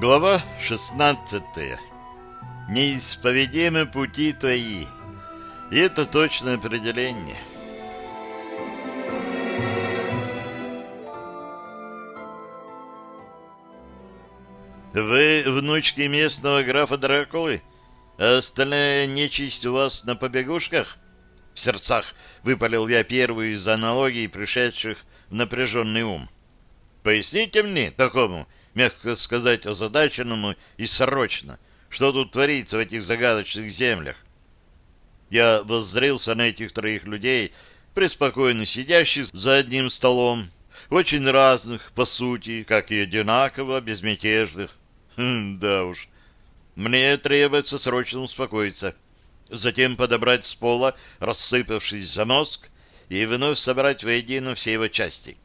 Глава 16. Неисповедимы пути твои. И это точное определение. Вы внучки местного графа Дракулы? А остальная нечисть у вас на побегушках? В сердцах выпалил я первую из аналогий, пришедших в напряженный ум. Поясните мне, такому, мягко сказать, озадаченному и срочно, что тут творится в этих загадочных землях. Я воззрелся на этих троих людей, преспокойно сидящих за одним столом, очень разных, по сути, как и одинаково безмятежных. Хм, да уж. Мне требуется срочно успокоиться. Затем подобрать с пола рассыпавшийся мозг и вновь собрать воедино все его части.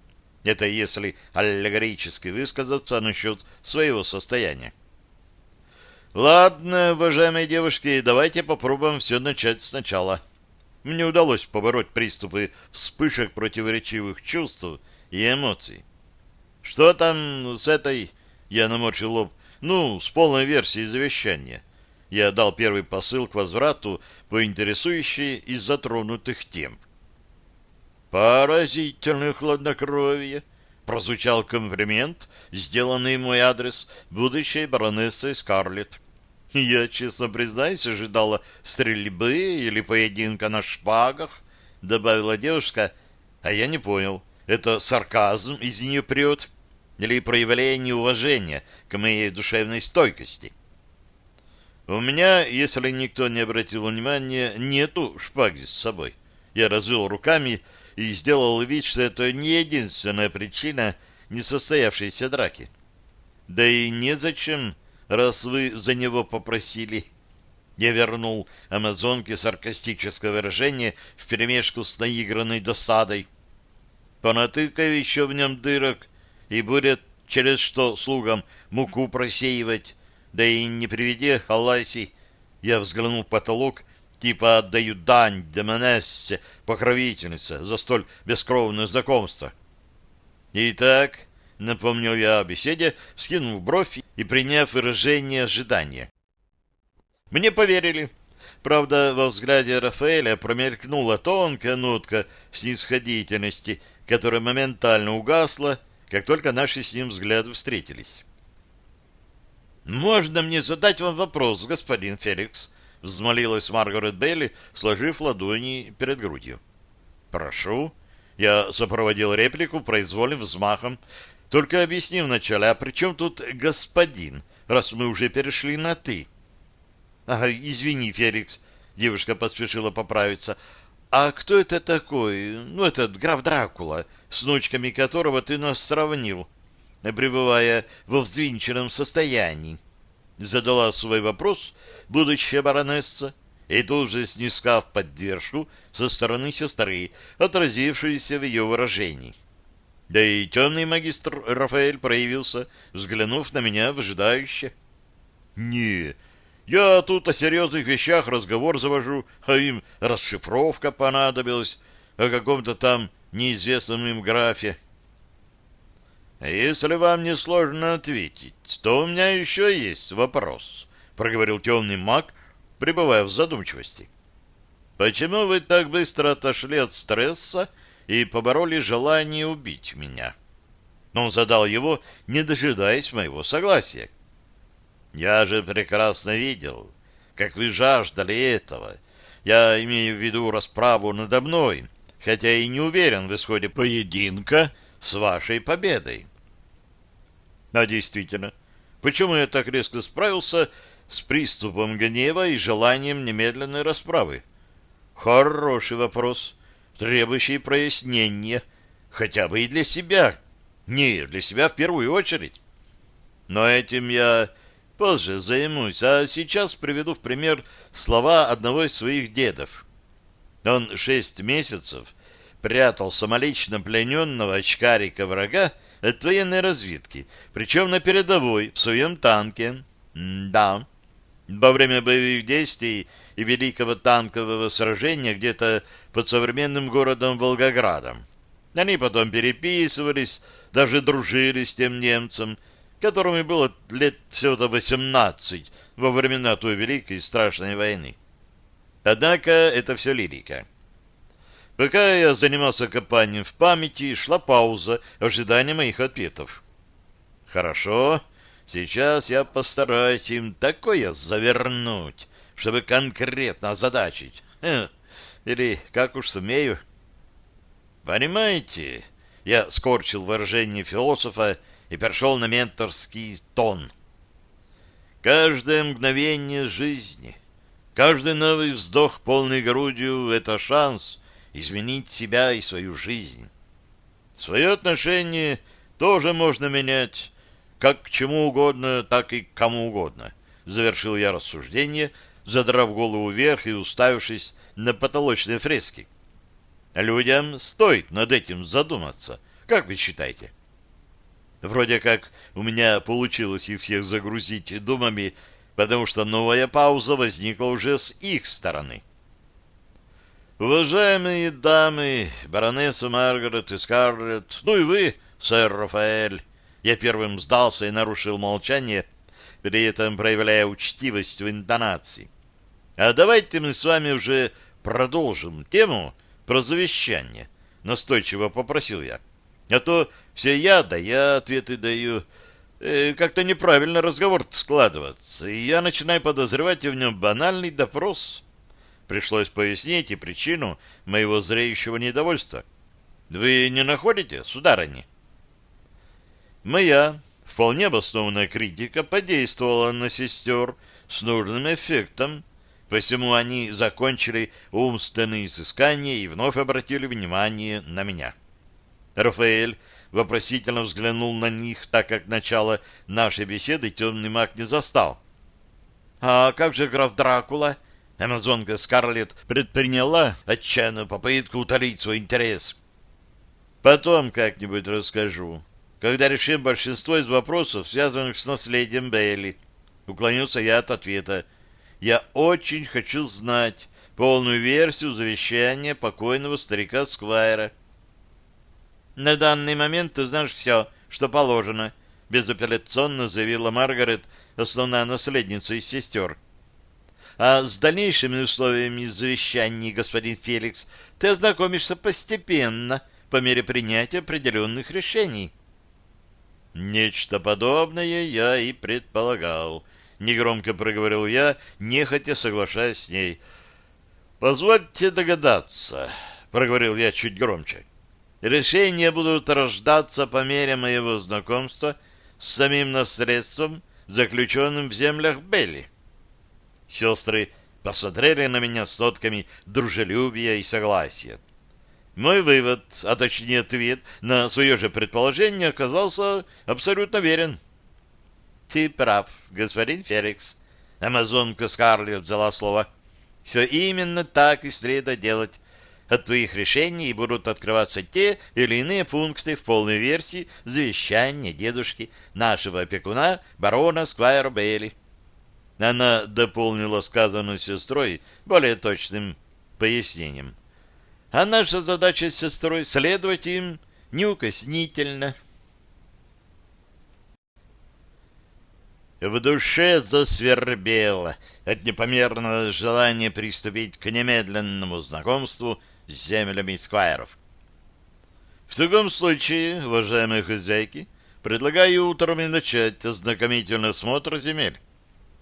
Это если аллегорически высказаться насчет своего состояния. Ладно, уважаемые девушки, давайте попробуем все начать сначала. Мне удалось побороть приступы вспышек противоречивых чувств и эмоций. Что там с этой... Я наморщил лоб. Ну, с полной версией завещания. Я дал первый посыл к возврату по интересующей из затронутых тем. «Поразительное хладнокровие!» — прозвучал комплимент, сделанный мой адрес будущей баронессой Скарлетт. Я, честно признаюсь, ожидала стрельбы или поединка на шпагах, — добавила девушка, а я не понял, это сарказм из нее прет или проявление уважения к моей душевной стойкости. У меня, если никто не обратил внимания, нету шпаги с собой. Я развел руками и сделал вид, что это не единственная причина несостоявшейся драки. Да и незачем, раз вы за него попросили. Я вернул амазонке саркастическое выражение вперемешку с наигранной досадой. Понатыкай еще в нем дырок, и будет через что слугам муку просеивать, да и не приведи, Халайси. Я взглянул в потолок, типа отдаю дань Демонессе, покровительнице, за столь бескровное знакомство. Итак, напомнил я о беседе, скинув бровь и приняв выражение ожидания. Мне поверили. Правда, во взгляде Рафаэля промелькнула тонкая нотка снисходительности, которая моментально угасла, как только наши с ним взгляды встретились. «Можно мне задать вам вопрос, господин Феликс?» — взмолилась Маргарет Бейли, сложив ладони перед грудью. «Прошу». Я сопроводил реплику произвольным взмахом, только объясни вначале, а при чем тут господин, раз мы уже перешли на «ты»? «Ага, извини, Феликс», — девушка поспешила поправиться. «А кто это такой? Ну, этот граф Дракула, с ночками которого ты нас сравнил, пребывая во взвинченном состоянии?» Задала свой вопрос будущая баронесса, и тут же снискав поддержку со стороны сестры, отразившуюся в ее выражении. Да и темный магистр Рафаэль проявился, взглянув на меня выжидающе. «Не, я тут о серьезных вещах разговор завожу, а им расшифровка понадобилась о каком-то там неизвестном им графе». «Если вам не сложно ответить, то у меня еще есть вопрос», — проговорил темный маг, пребывая в задумчивости. «Почему вы так быстро отошли от стресса и побороли желание убить меня?» Но он задал его, не дожидаясь моего согласия. «Я же прекрасно видел, как вы жаждали этого. Я имею в виду расправу надо мной, хотя и не уверен в исходе поединка с вашей победой». А действительно, почему я так резко справился с приступом гнева и желанием немедленной расправы? Хороший вопрос, требующий прояснения, хотя бы и для себя. Не, для себя в первую очередь. Но этим я позже займусь, а сейчас приведу в пример слова одного из своих дедов. Он шесть месяцев прятал самолично плененного очкарика врага от военной разведки, причем на передовой, в своем танке. Да, во время боевых действий и великого танкового сражения где-то под современным городом Волгоградом. Они потом переписывались, даже дружили с тем немцем, которому было лет всего-то восемнадцать во времена той великой и страшной войны. Однако это все лирика. Пока я занимался копанием в памяти, шла пауза ожидания моих ответов. Хорошо, сейчас я постараюсь им такое завернуть, чтобы конкретно озадачить. Или как уж сумею. Понимаете, я скорчил выражение философа и перешел на менторский тон. Каждое мгновение жизни, каждый новый вздох полной грудью — это шанс изменить себя и свою жизнь. Свое отношение тоже можно менять, как к чему угодно, так и к кому угодно. Завершил я рассуждение, задрав голову вверх и уставившись на потолочные фрески. Людям стоит над этим задуматься. Как вы считаете? Вроде как у меня получилось их всех загрузить думами, потому что новая пауза возникла уже с их стороны. Уважаемые дамы, баронесса Маргарет и Скарлетт, ну и вы, сэр Рафаэль, я первым сдался и нарушил молчание, при этом проявляя учтивость в интонации. А давайте мы с вами уже продолжим тему про завещание, настойчиво попросил я. А то все я, да я ответы даю. Э, Как-то неправильно разговор складывается, и я начинаю подозревать в нем банальный допрос. Пришлось пояснить и причину моего зреющего недовольства. Вы не находите, сударыня? Моя вполне обоснованная критика подействовала на сестер с нужным эффектом, посему они закончили умственные изыскания и вновь обратили внимание на меня. Рафаэль вопросительно взглянул на них, так как начало нашей беседы темный маг не застал. — А как же граф Дракула? Амазонка Скарлетт предприняла отчаянную попытку утолить свой интерес. — Потом как-нибудь расскажу, когда решим большинство из вопросов, связанных с наследием Бейли. Уклонился я от ответа. Я очень хочу знать полную версию завещания покойного старика Сквайра. — на данный момент ты знаешь все, что положено, безапелляционно заявила Маргарет, основная наследница из сестер. А с дальнейшими условиями завещаний, господин Феликс, ты ознакомишься постепенно, по мере принятия определенных решений. Нечто подобное я и предполагал. Негромко проговорил я, нехотя соглашаясь с ней. «Позвольте догадаться», — проговорил я чуть громче. Решения будут рождаться по мере моего знакомства с самим наследством, заключенным в землях Белли. Сестры посмотрели на меня с нотками дружелюбия и согласия. Мой вывод, а точнее ответ на свое же предположение оказался абсолютно верен. «Ты прав, господин Феликс», — амазонка Скарлетт взяла слово. «Все именно так и следует делать от твоих решений будут открываться те или иные пункты в полной версии завещания дедушки, нашего опекуна, барона Сквайра Бейли. Она дополнила сказанную сестрой более точным пояснением. А наша задача с сестрой — следовать им неукоснительно. В душе засвербело от непомерного желания приступить к немедленному знакомству — с землями сквайров. В таком случае, уважаемые хозяйки, предлагаю утром и начать ознакомительный осмотр земель,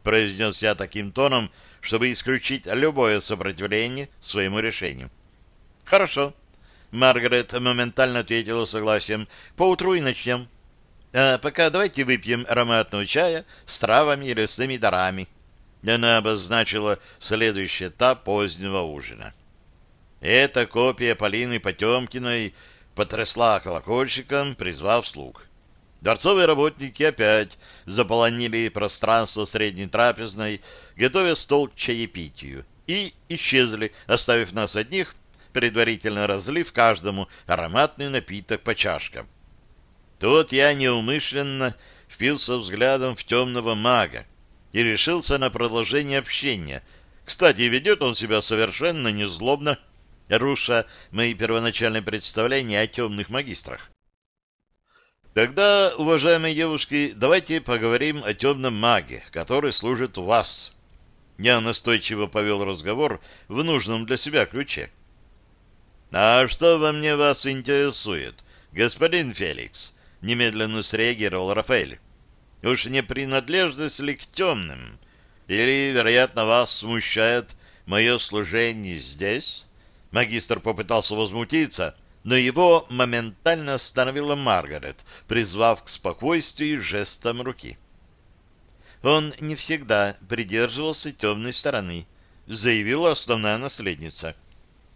произнес я таким тоном, чтобы исключить любое сопротивление своему решению. Хорошо. Маргарет моментально ответила согласием. Поутру и начнем. А пока давайте выпьем ароматного чая с травами и лесными дарами. Она обозначила следующий этап позднего ужина. Эта копия Полины Потемкиной потрясла колокольчиком, призвав слуг. Дворцовые работники опять заполонили пространство средней трапезной, готовя стол к чаепитию, и исчезли, оставив нас одних, предварительно разлив каждому ароматный напиток по чашкам. Тут я неумышленно впился взглядом в темного мага и решился на продолжение общения. Кстати, ведет он себя совершенно незлобно, руша мои первоначальные представления о темных магистрах. Тогда, уважаемые девушки, давайте поговорим о темном маге, который служит у вас. Я настойчиво повел разговор в нужном для себя ключе. «А что во мне вас интересует, господин Феликс?» — немедленно среагировал Рафаэль. «Уж не принадлежность ли к темным? Или, вероятно, вас смущает мое служение здесь?» Магистр попытался возмутиться, но его моментально остановила Маргарет, призвав к спокойствию жестом руки. Он не всегда придерживался темной стороны, заявила основная наследница.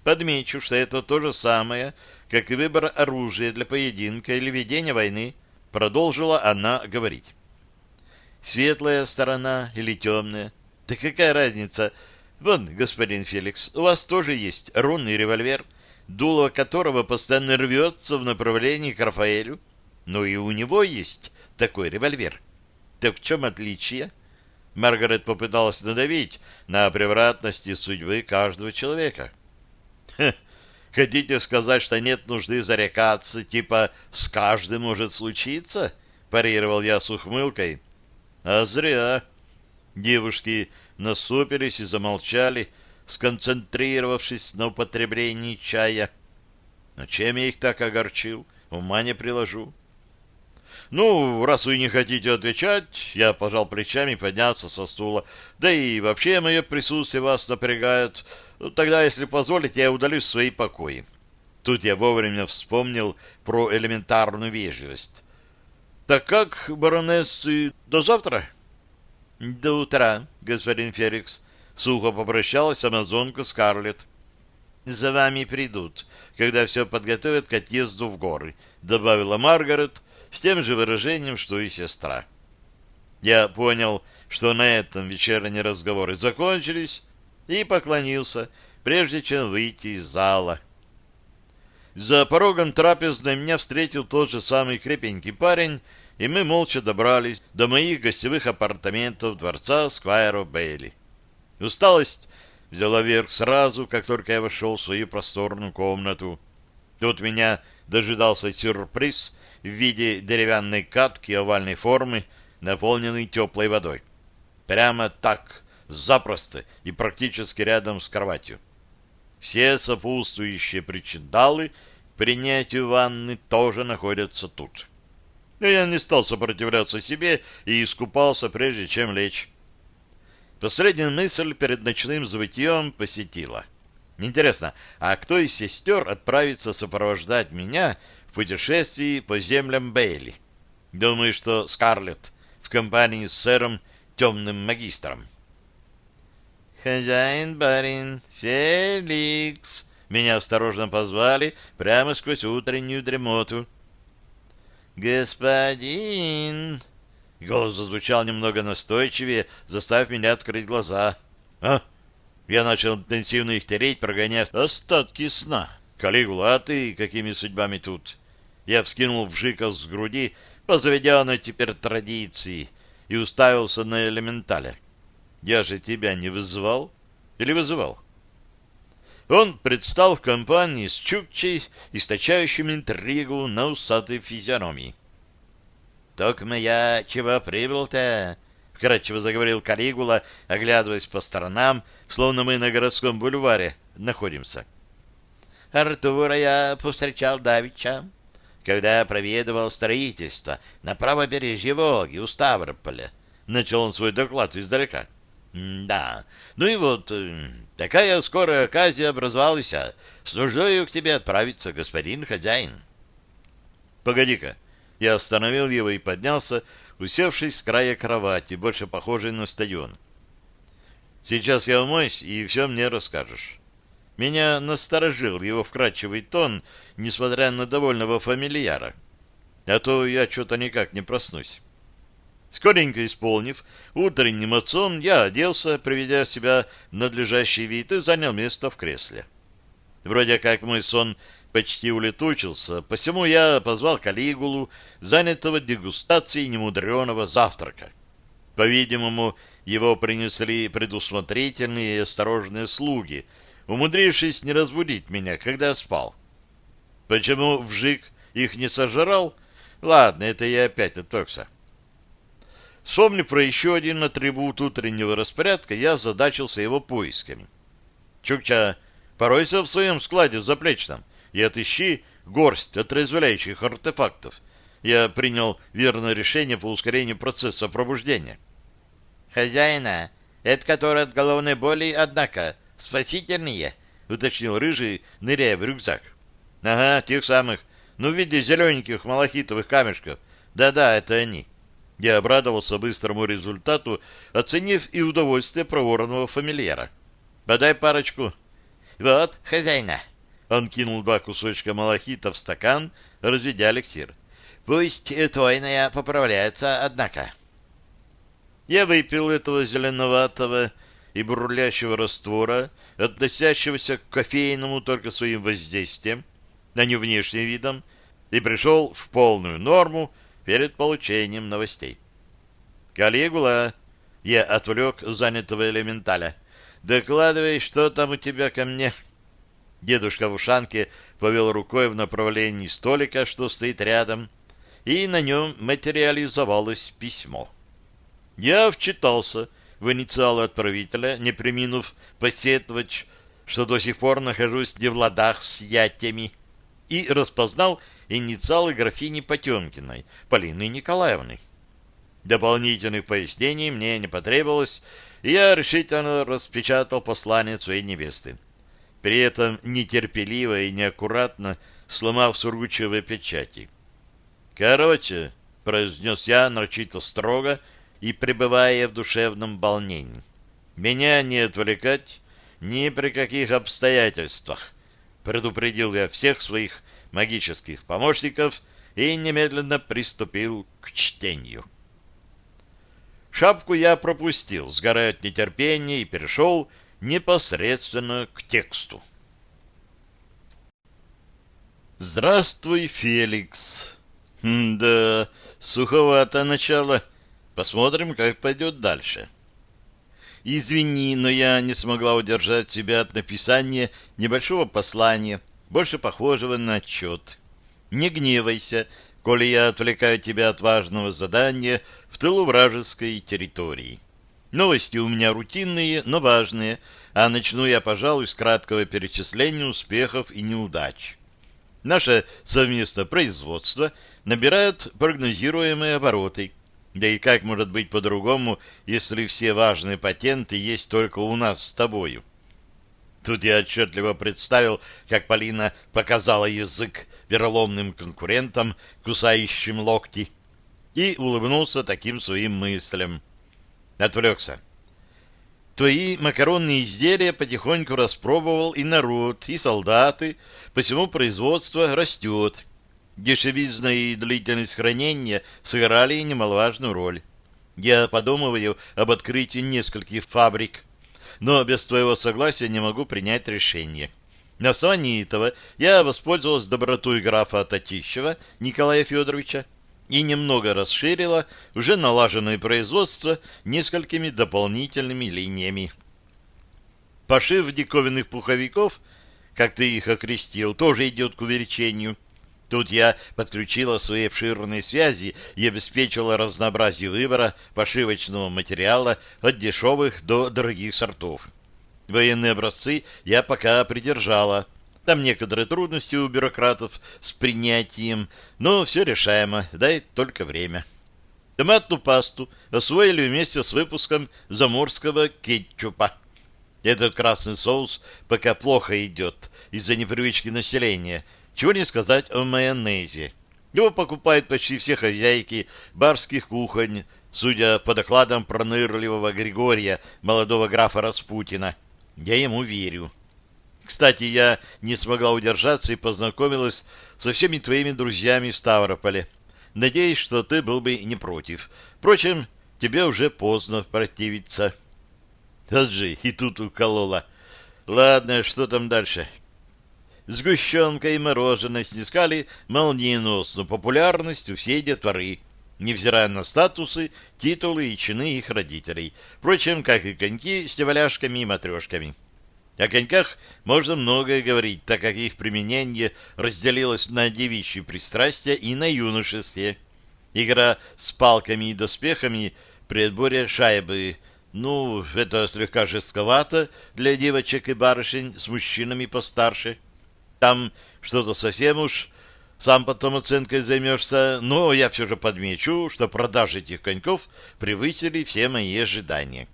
Подмечу, что это то же самое, как и выбор оружия для поединка или ведения войны, продолжила она говорить. Светлая сторона или темная? Да какая разница? Вон, господин Феликс, у вас тоже есть рунный револьвер — дуло которого постоянно рвется в направлении к Рафаэлю. Но и у него есть такой револьвер. Так в чем отличие? Маргарет попыталась надавить на превратности судьбы каждого человека. хотите сказать, что нет нужды зарекаться, типа «с каждым может случиться»? Парировал я с ухмылкой. А зря. Девушки насупились и замолчали, сконцентрировавшись на употреблении чая. Но чем я их так огорчил, ума не приложу. Ну, раз вы не хотите отвечать, я пожал плечами поднялся со стула. Да и вообще мое присутствие вас напрягает. Тогда, если позволите, я удалюсь в свои покои. Тут я вовремя вспомнил про элементарную вежливость. Так как, баронессы, до завтра? До утра, господин Феликс. Сухо попрощалась амазонка Скарлетт. «За вами придут, когда все подготовят к отъезду в горы», — добавила Маргарет с тем же выражением, что и сестра. Я понял, что на этом вечерние разговоры закончились, и поклонился, прежде чем выйти из зала. За порогом трапезной меня встретил тот же самый крепенький парень, и мы молча добрались до моих гостевых апартаментов дворца Сквайро Бейли. Усталость взяла верх сразу, как только я вошел в свою просторную комнату. Тут меня дожидался сюрприз в виде деревянной катки овальной формы, наполненной теплой водой. Прямо так, запросто и практически рядом с кроватью. Все сопутствующие причиндалы к принятию ванны тоже находятся тут. Но я не стал сопротивляться себе и искупался, прежде чем лечь. Последняя мысль перед ночным забытьем посетила. Интересно, а кто из сестер отправится сопровождать меня в путешествии по землям Бейли? Думаю, что Скарлетт в компании с сэром Темным Магистром. «Хозяин, барин, Феликс!» Меня осторожно позвали прямо сквозь утреннюю дремоту. «Господин!» Голос зазвучал немного настойчивее, заставив меня открыть глаза. «А?» Я начал интенсивно их тереть, прогоняя остатки сна. «Калигула, а ты какими судьбами тут?» Я вскинул вжика с груди по заведенной теперь традиции и уставился на элементаля. «Я же тебя не вызывал? Или вызывал?» Он предстал в компании с Чукчей, источающим интригу на усатой физиономии. «Только я чего прибыл-то?» — вкратчиво заговорил Калигула, оглядываясь по сторонам, словно мы на городском бульваре находимся. «Артура я повстречал давеча, когда проведывал строительство на правобережье Волги у Ставрополя». Начал он свой доклад издалека. «Да, ну и вот, э, такая скорая оказия образовалась. С нуждою к тебе отправиться, господин хозяин». «Погоди-ка, я остановил его и поднялся, усевшись с края кровати, больше похожей на стадион. «Сейчас я умоюсь, и все мне расскажешь». Меня насторожил его вкрадчивый тон, несмотря на довольного фамильяра. А то я что-то никак не проснусь. Скоренько исполнив утренним отцом, я оделся, приведя себя в надлежащий вид, и занял место в кресле. Вроде как мой сон почти улетучился, посему я позвал Калигулу, занятого дегустацией немудреного завтрака. По-видимому, его принесли предусмотрительные и осторожные слуги, умудрившись не разбудить меня, когда спал. Почему Вжик их не сожрал, Ладно, это я опять отвлекся. Вспомнив про еще один атрибут утреннего распорядка, я задачился его поисками. Чукча, поройся в своем складе заплечном и отыщи горсть отрезвляющих артефактов. Я принял верное решение по ускорению процесса пробуждения. «Хозяина, это который от головной боли, однако, спасительные», — уточнил Рыжий, ныряя в рюкзак. «Ага, тех самых. Ну, в виде зелененьких малахитовых камешков. Да-да, это они». Я обрадовался быстрому результату, оценив и удовольствие проворного фамильяра. «Подай парочку». «Вот, хозяина». Он кинул два кусочка малахита в стакан, разведя эликсир. «Пусть твойная поправляется, однако». Я выпил этого зеленоватого и бурлящего раствора, относящегося к кофейному только своим воздействием, а не внешним видом, и пришел в полную норму перед получением новостей. «Калигула!» — я отвлек занятого элементаля. «Докладывай, что там у тебя ко мне?» Дедушка в ушанке повел рукой в направлении столика, что стоит рядом, и на нем материализовалось письмо. Я вчитался в инициалы отправителя, не приминув посетовать, что до сих пор нахожусь не в ладах с ятями, и распознал инициалы графини Потемкиной, Полины Николаевны. Дополнительных пояснений мне не потребовалось, и я решительно распечатал послание своей невесты. При этом нетерпеливо и неаккуратно сломав сургучевые печати. «Короче», — произнес я нарочито строго, — и пребывая в душевном волнении. Меня не отвлекать ни при каких обстоятельствах. Предупредил я всех своих магических помощников и немедленно приступил к чтению. Шапку я пропустил, сгорая от нетерпения, и перешел непосредственно к тексту. «Здравствуй, Феликс!» «Да, суховато начало», Посмотрим, как пойдет дальше. Извини, но я не смогла удержать себя от написания небольшого послания, больше похожего на отчет. Не гневайся, коли я отвлекаю тебя от важного задания в тылу вражеской территории. Новости у меня рутинные, но важные, а начну я, пожалуй, с краткого перечисления успехов и неудач. Наше совместное производство набирает прогнозируемые обороты, да и как может быть по-другому, если все важные патенты есть только у нас с тобою? Тут я отчетливо представил, как Полина показала язык вероломным конкурентам, кусающим локти, и улыбнулся таким своим мыслям. Отвлекся. Твои макаронные изделия потихоньку распробовал и народ, и солдаты, посему производство растет. Дешевизна и длительность хранения сыграли немаловажную роль. Я подумываю об открытии нескольких фабрик, но без твоего согласия не могу принять решение. На основании этого я воспользовалась добротой графа Татищева Николая Федоровича и немного расширила уже налаженное производство несколькими дополнительными линиями. Пошив диковинных пуховиков, как ты их окрестил, тоже идет к увеличению – Тут я подключила свои обширные связи и обеспечила разнообразие выбора пошивочного материала от дешевых до дорогих сортов. Военные образцы я пока придержала. Там некоторые трудности у бюрократов с принятием, но все решаемо, дай только время. Томатную пасту освоили вместе с выпуском заморского кетчупа. Этот красный соус пока плохо идет из-за непривычки населения – чего не сказать о майонезе. Его покупают почти все хозяйки барских кухонь, судя по докладам пронырливого Григория, молодого графа Распутина. Я ему верю. Кстати, я не смогла удержаться и познакомилась со всеми твоими друзьями в Ставрополе. Надеюсь, что ты был бы не против. Впрочем, тебе уже поздно противиться. Же и тут уколола. Ладно, что там дальше? сгущенка и мороженое снискали молниеносную популярность у всей детворы, невзирая на статусы, титулы и чины их родителей, впрочем, как и коньки с неваляшками и матрешками. О коньках можно многое говорить, так как их применение разделилось на девичьи пристрастия и на юношеские. Игра с палками и доспехами при отборе шайбы. Ну, это слегка жестковато для девочек и барышень с мужчинами постарше. Там что-то совсем уж... Сам потом оценкой займешься, но я все же подмечу, что продажи этих коньков превысили все мои ожидания.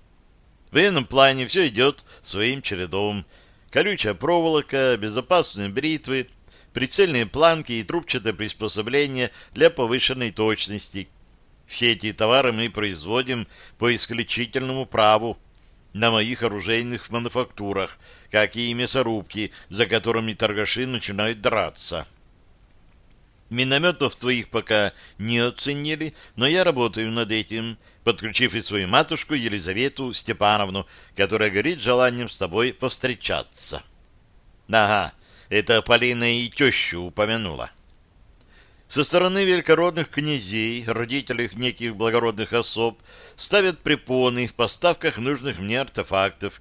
В военном плане все идет своим чередом. Колючая проволока, безопасные бритвы, прицельные планки и трубчатое приспособление для повышенной точности. Все эти товары мы производим по исключительному праву на моих оружейных мануфактурах, как и мясорубки, за которыми торгаши начинают драться. Минометов твоих пока не оценили, но я работаю над этим, подключив и свою матушку Елизавету Степановну, которая горит желанием с тобой повстречаться. Ага, это Полина и тещу упомянула. Со стороны великородных князей, родителей неких благородных особ, ставят препоны в поставках нужных мне артефактов.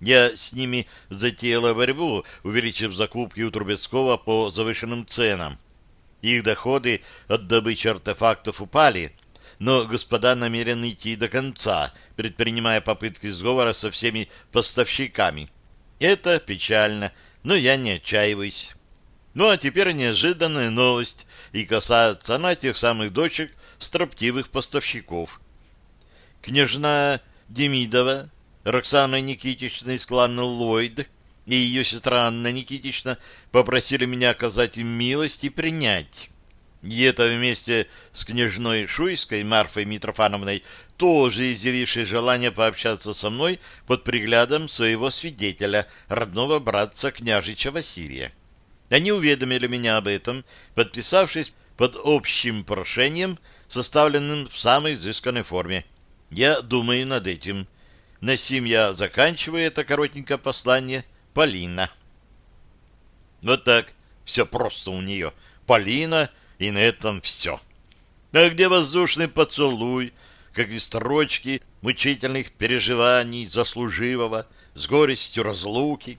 Я с ними затеяла борьбу, увеличив закупки у Трубецкого по завышенным ценам. Их доходы от добычи артефактов упали, но господа намерены идти до конца, предпринимая попытки сговора со всеми поставщиками. Это печально, но я не отчаиваюсь. Ну а теперь неожиданная новость, и касается она тех самых дочек строптивых поставщиков. Княжна Демидова, Роксана Никитична из клана Ллойд и ее сестра Анна Никитична попросили меня оказать им милость и принять. И это вместе с княжной Шуйской Марфой Митрофановной, тоже изъявившей желание пообщаться со мной под приглядом своего свидетеля, родного братца княжича Василия. Они уведомили меня об этом, подписавшись под общим прошением, составленным в самой изысканной форме. Я думаю над этим. На сим я заканчиваю это коротенькое послание. Полина. Вот так. Все просто у нее. Полина, и на этом все. А где воздушный поцелуй, как и строчки мучительных переживаний заслуживого с горестью разлуки?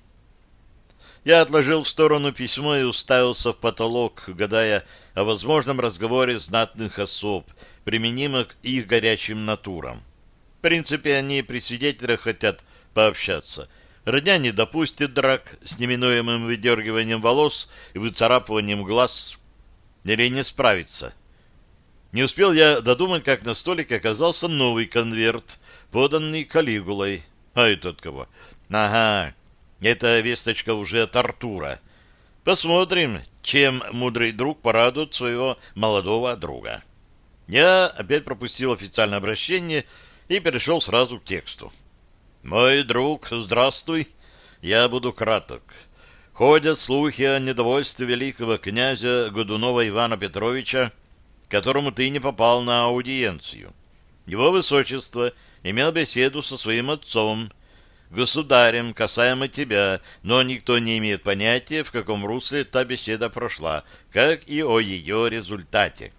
Я отложил в сторону письмо и уставился в потолок, гадая о возможном разговоре знатных особ, применимых к их горячим натурам. В принципе, они при свидетелях хотят пообщаться — Родня не допустит драк с неминуемым выдергиванием волос и выцарапыванием глаз. Или не справится. Не успел я додумать, как на столике оказался новый конверт, поданный Калигулой. А этот кого? Ага, это весточка уже от Артура. Посмотрим, чем мудрый друг порадует своего молодого друга. Я опять пропустил официальное обращение и перешел сразу к тексту. «Мой друг, здравствуй. Я буду краток. Ходят слухи о недовольстве великого князя Годунова Ивана Петровича, которому ты не попал на аудиенцию. Его высочество имел беседу со своим отцом, государем, касаемо тебя, но никто не имеет понятия, в каком русле та беседа прошла, как и о ее результате.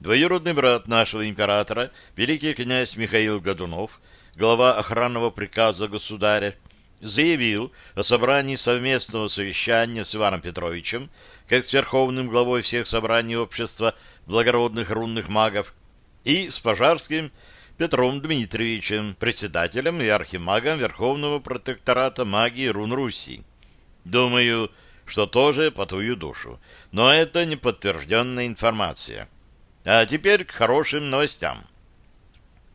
Двоюродный брат нашего императора, великий князь Михаил Годунов, глава охранного приказа государя, заявил о собрании совместного совещания с Иваном Петровичем, как с верховным главой всех собраний общества благородных рунных магов, и с Пожарским Петром Дмитриевичем, председателем и архимагом Верховного протектората магии рун Руси. Думаю, что тоже по твою душу, но это не подтвержденная информация. А теперь к хорошим новостям.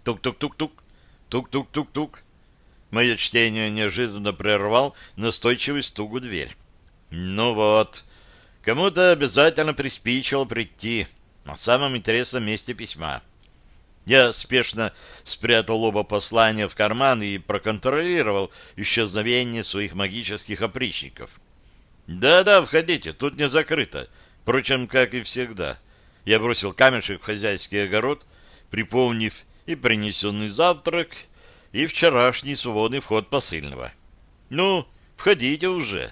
Тук-тук-тук-тук. Тук-тук-тук-тук. Мое чтение неожиданно прервал настойчивый стук в дверь. Ну вот, кому-то обязательно приспичило прийти на самом интересном месте письма. Я спешно спрятал оба послания в карман и проконтролировал исчезновение своих магических опричников. «Да-да, входите, тут не закрыто. Впрочем, как и всегда». Я бросил камешек в хозяйский огород, припомнив и принесенный завтрак, и вчерашний свободный вход посыльного. «Ну, входите уже!»